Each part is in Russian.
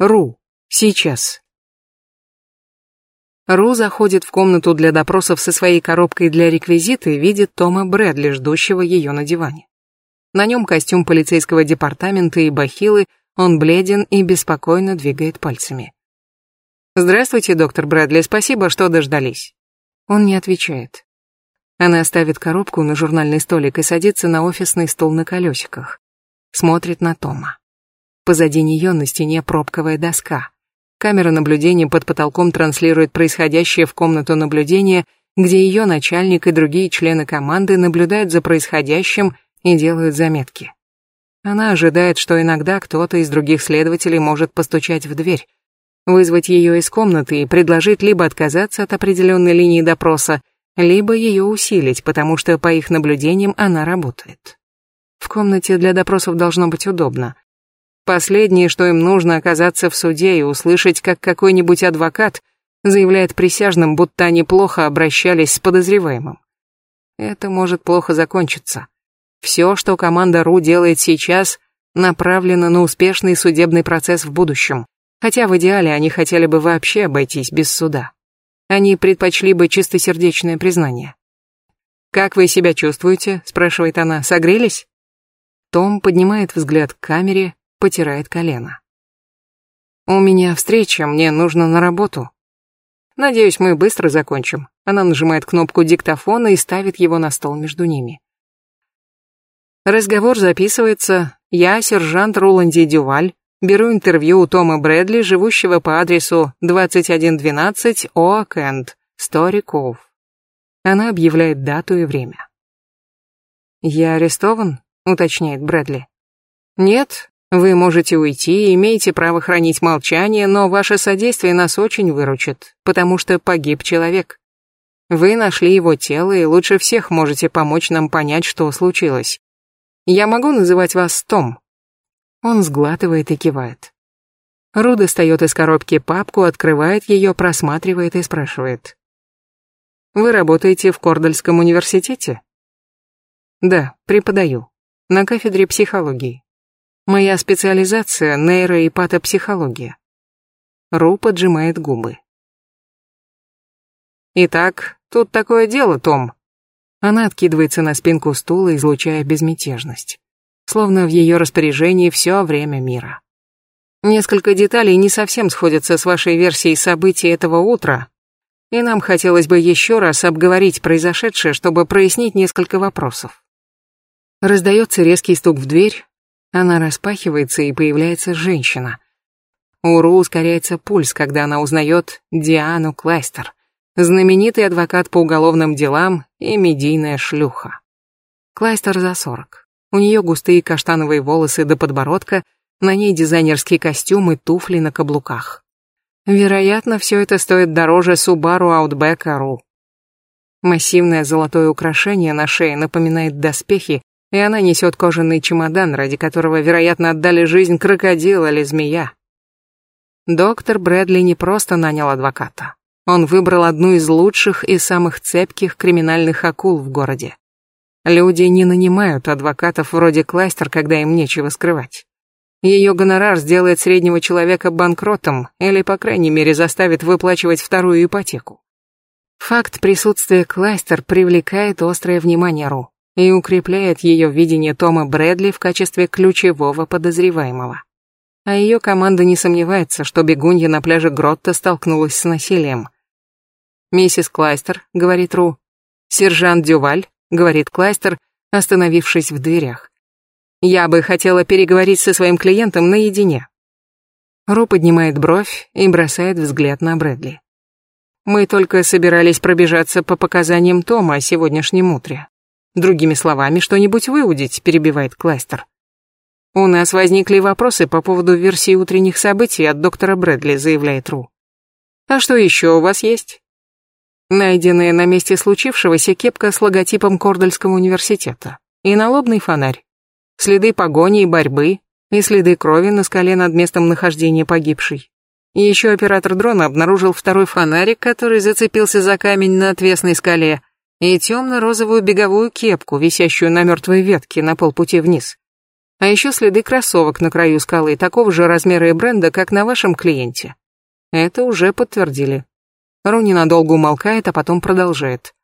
Ру, сейчас. Ру заходит в комнату для допросов со своей коробкой для реквизита и видит Тома Брэдли, ждущего ее на диване. На нем костюм полицейского департамента и бахилы, он бледен и беспокойно двигает пальцами. «Здравствуйте, доктор Брэдли, спасибо, что дождались». Он не отвечает. Она ставит коробку на журнальный столик и садится на офисный стол на колесиках. Смотрит на Тома. Позади нее на стене пробковая доска. Камера наблюдения под потолком транслирует происходящее в комнату наблюдения, где ее начальник и другие члены команды наблюдают за происходящим и делают заметки. Она ожидает, что иногда кто-то из других следователей может постучать в дверь, вызвать ее из комнаты и предложить либо отказаться от определенной линии допроса, либо ее усилить, потому что по их наблюдениям она работает. В комнате для допросов должно быть удобно. Последнее, что им нужно, оказаться в суде и услышать, как какой-нибудь адвокат заявляет присяжным, будто они плохо обращались с подозреваемым. Это может плохо закончиться. Все, что команда РУ делает сейчас, направлено на успешный судебный процесс в будущем. Хотя в идеале они хотели бы вообще обойтись без суда. Они предпочли бы чистосердечное признание. «Как вы себя чувствуете?» – спрашивает она. «Согрелись?» Том поднимает взгляд к камере, потирает колено. «У меня встреча, мне нужно на работу. Надеюсь, мы быстро закончим». Она нажимает кнопку диктофона и ставит его на стол между ними. Разговор записывается. Я, сержант Роланди Дюваль, беру интервью у Тома Брэдли, живущего по адресу 2112 Оакенд, Сториков. Она объявляет дату и время. «Я арестован?» — уточняет Брэдли. «Нет, вы можете уйти, имеете право хранить молчание, но ваше содействие нас очень выручит, потому что погиб человек. Вы нашли его тело и лучше всех можете помочь нам понять, что случилось. Я могу называть вас Том?» Он сглатывает и кивает. Ру достает из коробки папку, открывает ее, просматривает и спрашивает. «Вы работаете в Кордальском университете?» «Да, преподаю. На кафедре психологии. Моя специализация — нейро- и патопсихология. Ру поджимает губы. Итак, тут такое дело, Том. Она откидывается на спинку стула, излучая безмятежность. Словно в ее распоряжении все время мира. Несколько деталей не совсем сходятся с вашей версией событий этого утра, и нам хотелось бы еще раз обговорить произошедшее, чтобы прояснить несколько вопросов. Раздается резкий стук в дверь, она распахивается, и появляется женщина. У Ру ускоряется пульс, когда она узнает Диану Клайстер, знаменитый адвокат по уголовным делам и медийная шлюха. Клайстер за сорок. У нее густые каштановые волосы до подбородка, на ней дизайнерский костюм и туфли на каблуках. Вероятно, все это стоит дороже Subaru Outback Ру. Массивное золотое украшение на шее напоминает доспехи, и она несет кожаный чемодан, ради которого, вероятно, отдали жизнь крокодил или змея. Доктор Брэдли не просто нанял адвоката. Он выбрал одну из лучших и самых цепких криминальных акул в городе. Люди не нанимают адвокатов вроде Кластер, когда им нечего скрывать. Ее гонорар сделает среднего человека банкротом или, по крайней мере, заставит выплачивать вторую ипотеку. Факт присутствия Кластер привлекает острое внимание Ру и укрепляет ее видение Тома Брэдли в качестве ключевого подозреваемого. А ее команда не сомневается, что бегунья на пляже Гротта столкнулась с насилием. «Миссис Клайстер», — говорит Ру. «Сержант Дюваль», — говорит Клайстер, остановившись в дверях. «Я бы хотела переговорить со своим клиентом наедине». Ру поднимает бровь и бросает взгляд на Брэдли. Мы только собирались пробежаться по показаниям Тома о сегодняшнем утре. Другими словами, что-нибудь выудить, перебивает Кластер. У нас возникли вопросы по поводу версии утренних событий от доктора Брэдли, заявляет Ру. А что еще у вас есть? Найденная на месте случившегося кепка с логотипом Кордальского университета и налобный фонарь. Следы погони и борьбы, и следы крови на скале над местом нахождения погибшей. И еще оператор дрона обнаружил второй фонарик, который зацепился за камень на отвесной скале, и темно-розовую беговую кепку, висящую на мертвой ветке на полпути вниз. А еще следы кроссовок на краю скалы такого же размера и бренда, как на вашем клиенте. Это уже подтвердили. Ру ненадолго умолкает, а потом продолжает.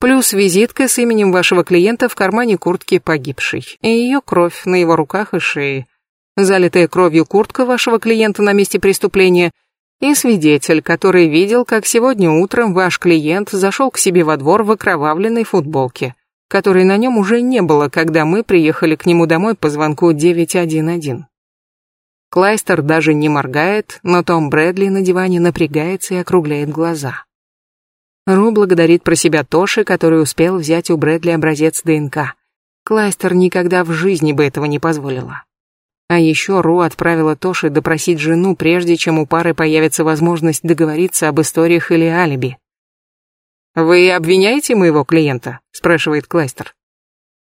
Плюс визитка с именем вашего клиента в кармане куртки погибшей, и ее кровь на его руках и шее. Залитая кровью куртка вашего клиента на месте преступления и свидетель, который видел, как сегодня утром ваш клиент зашел к себе во двор в окровавленной футболке, которой на нем уже не было, когда мы приехали к нему домой по звонку 911. Клайстер даже не моргает, но Том Брэдли на диване напрягается и округляет глаза. Ру благодарит про себя Тоши, который успел взять у Брэдли образец ДНК. Клайстер никогда в жизни бы этого не позволила. А еще Ру отправила Тоши допросить жену, прежде чем у пары появится возможность договориться об историях или алиби. «Вы обвиняете моего клиента?» – спрашивает Кластер.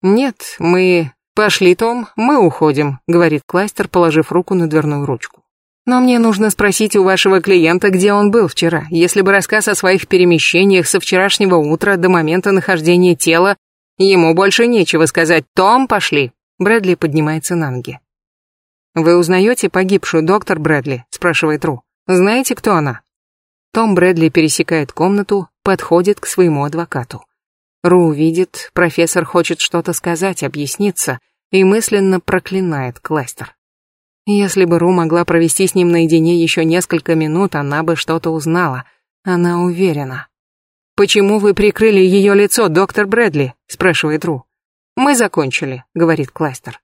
«Нет, мы...» «Пошли, Том, мы уходим», – говорит Кластер, положив руку на дверную ручку. «Но мне нужно спросить у вашего клиента, где он был вчера. Если бы рассказ о своих перемещениях со вчерашнего утра до момента нахождения тела, ему больше нечего сказать. Том, пошли!» Брэдли поднимается на ноги. «Вы узнаете погибшую доктор Брэдли?» – спрашивает Ру. «Знаете, кто она?» Том Брэдли пересекает комнату, подходит к своему адвокату. Ру видит, профессор хочет что-то сказать, объясниться, и мысленно проклинает Кластер. Если бы Ру могла провести с ним наедине еще несколько минут, она бы что-то узнала. Она уверена. «Почему вы прикрыли ее лицо, доктор Брэдли?» – спрашивает Ру. «Мы закончили», — говорит Кластер.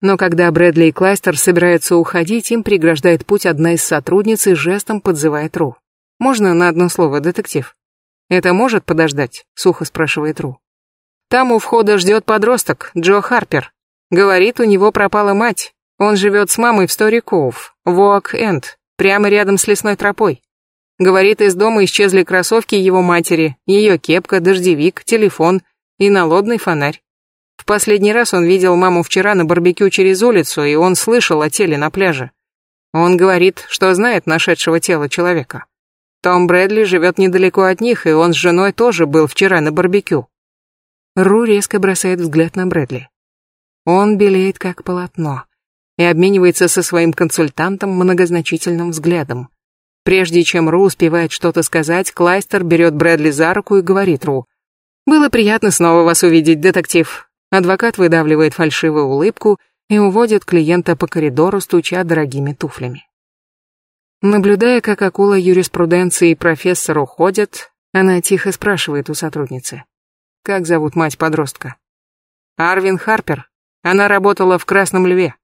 Но когда Брэдли и Кластер собираются уходить, им преграждает путь одна из сотрудниц и жестом подзывает Ру. «Можно на одно слово, детектив?» «Это может подождать?» — сухо спрашивает Ру. «Там у входа ждет подросток, Джо Харпер. Говорит, у него пропала мать. Он живет с мамой в Стори Коуф, в Оак-Энд, прямо рядом с лесной тропой. Говорит, из дома исчезли кроссовки его матери, ее кепка, дождевик, телефон и налобный фонарь. В последний раз он видел маму вчера на барбекю через улицу, и он слышал о теле на пляже. Он говорит, что знает нашедшего тело человека. Том Брэдли живет недалеко от них, и он с женой тоже был вчера на барбекю. Ру резко бросает взгляд на Брэдли. Он белеет как полотно и обменивается со своим консультантом многозначительным взглядом. Прежде чем Ру успевает что-то сказать, Клайстер берет Брэдли за руку и говорит Ру. «Было приятно снова вас увидеть, детектив. Адвокат выдавливает фальшивую улыбку и уводит клиента по коридору, стуча дорогими туфлями. Наблюдая, как акула юриспруденции и профессор уходят, она тихо спрашивает у сотрудницы. «Как зовут мать подростка?» «Арвин Харпер. Она работала в Красном Льве».